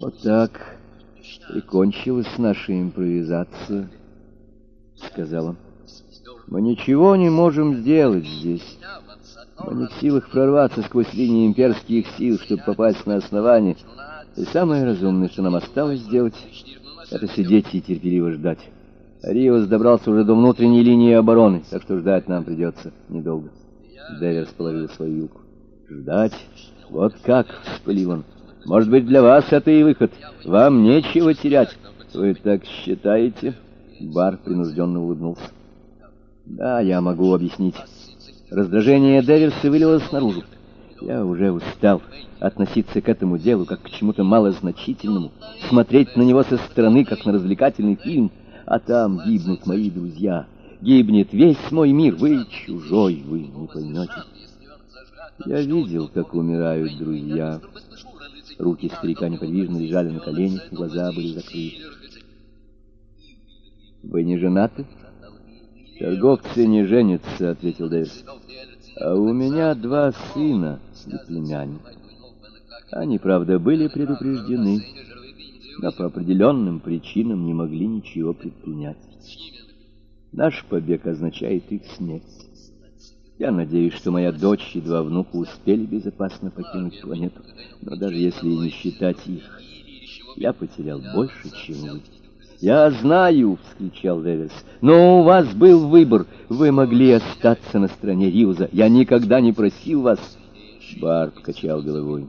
Вот так и кончилась наша импровизация, сказал он. Мы ничего не можем сделать здесь. Мы не в силах прорваться сквозь линии имперских сил, чтобы попасть на основание. И самое разумное, что нам осталось сделать, это сидеть и терпеливо ждать. Риос добрался уже до внутренней линии обороны, так что ждать нам придется недолго. Дэверс половил свою юбку. «Ждать? Вот как!» — вспылил он. «Может быть, для вас это и выход. Вам нечего терять. Вы так считаете?» Бар принужденно улыбнулся. «Да, я могу объяснить. Раздражение Дэверса вылилось наружу. Я уже устал относиться к этому делу как к чему-то малозначительному, смотреть на него со стороны, как на развлекательный фильм, а там гибнут мои друзья, гибнет весь мой мир, вы чужой, вы не поймете. Я видел, как умирают друзья. Руки старика неподвижно лежали на коленях, глаза были закрыты. «Вы не женаты?» «Торговцы не женятся», — ответил Дэвис. «А у меня два сына и племянник. Они, правда, были предупреждены, но по определенным причинам не могли ничего предпринять. Наш побег означает их смерть. Я надеюсь, что моя дочь и два внука успели безопасно покинуть планету, но даже если не считать их, я потерял больше, чем вы. «Я знаю!» — вскричал Дэвис. «Но у вас был выбор. Вы могли остаться на стороне Риуза. Я никогда не просил вас...» Барт качал головой.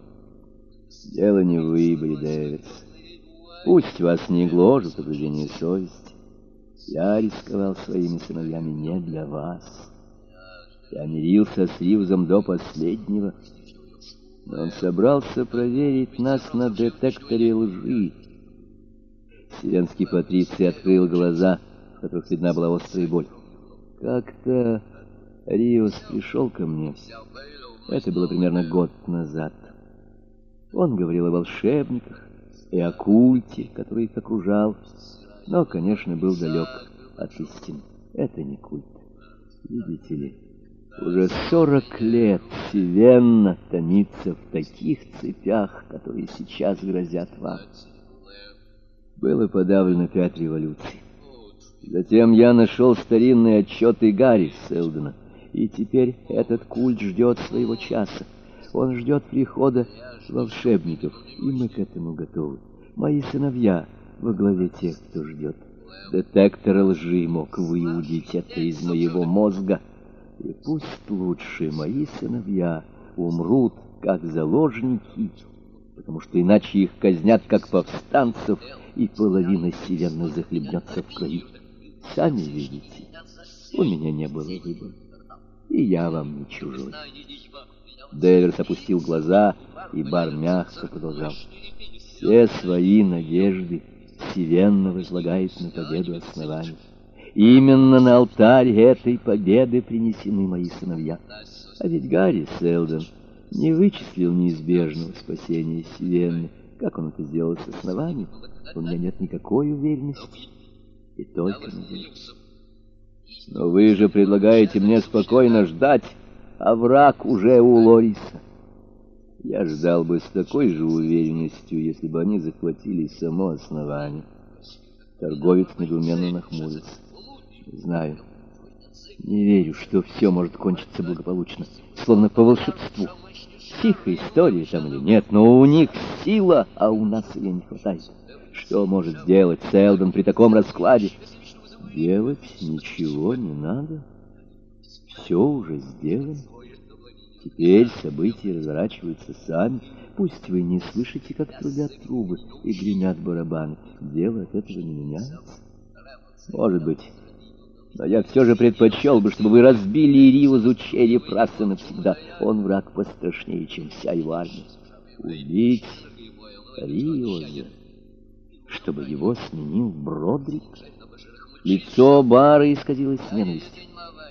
«Дело не в выборе, Дэвис. Пусть вас не гложет побуждение совести. Я рисковал своими сыновьями не для вас. Я мирился с Ривзом до последнего. Но он собрался проверить нас на детекторе лжи. Сиренский патриций открыл глаза, в которых видна была острая боль. Как-то Риос пришел ко мне. Это было примерно год назад. Он говорил о волшебниках и о культе, который их окружал, но, конечно, был далек от истины. Это не культ. Видите ли, уже сорок лет Севенна томится в таких цепях, которые сейчас грозят вам. Было подавлено пять революций. Затем я нашел старинные отчеты Гарри Селдена, и теперь этот культ ждет своего часа. Он ждет прихода волшебников, и мы к этому готовы. Мои сыновья во главе тех, кто ждет. Детектор лжи мог выудить это из моего мозга, и пусть лучше мои сыновья умрут, как заложники, потому что иначе их казнят, как повстанцев, и половина сирена захлебнется в крови. Сами видите, у меня не было выбора, и я вам не чужой. Дэверс опустил глаза, и бар мягко продолжал. Все свои надежды Сивенна возлагает на победу оснований. Именно на алтарь этой победы принесены мои сыновья. А ведь Гарри Селдон не вычислил неизбежного спасения Сивенны, как он это сделал с основанием. У меня нет никакой уверенности. И только надежда. Но вы же предлагаете мне спокойно ждать, а враг уже у Лориса. Я ждал бы с такой же уверенностью, если бы они захватили само основание. Торговец недоуменно нахмурился. Знаю. Не верю, что все может кончиться благополучно, словно по волшебству. Тихая история там или нет, но у них сила, а у нас ее не хватает. Что может сделать Селдон при таком раскладе? Делать ничего не надо. Все уже сделано. Теперь события разворачиваются сами. Пусть вы не слышите, как трубят трубы и гремят барабаны. Дело от этого не меняется. Может быть. Но я все же предпочел бы, чтобы вы разбили Риозу череп раз и навсегда. Он враг пострашнее, чем вся его армия. Убить Риоза, чтобы его сменил Бродрик. Лицо Бара исказилось ненавистью.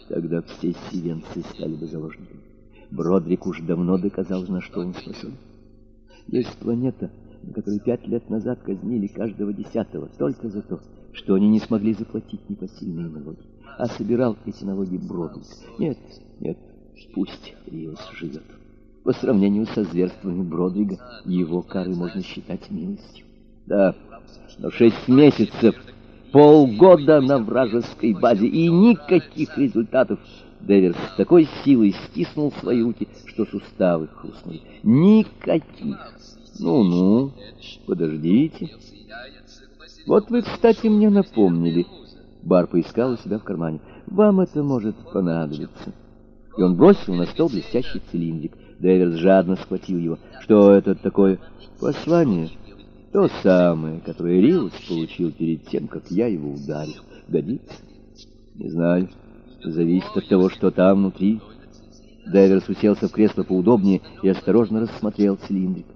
Тогда все сивенцы стали бы заложниками. Бродрик уж давно доказал, на что он способен. Есть планета, на которой пять лет назад казнили каждого десятого только за то, что они не смогли заплатить непосильные налоги. А собирал эти налоги Бродрик. Нет, нет, пусть Риос живет. По сравнению со зверствами Бродрига, его кары можно считать милостью. Да, но шесть месяцев, полгода на вражеской базе и никаких результатов. Девер с такой силой стиснул свои руки, что суставы хрустнули. Никаких. Ну-ну, подождите. Вот вы, кстати, мне напомнили. Бар поискал у себя в кармане. Вам это может понадобиться. И он бросил на стол блестящий цилиндрик. Дэверс жадно схватил его. Что это такое? Послание. То самое, которое Риус получил перед тем, как я его ударил. Годится? Не знаю. Зависит от того, что там внутри. Дэверс уселся в кресло поудобнее и осторожно рассмотрел цилиндрик.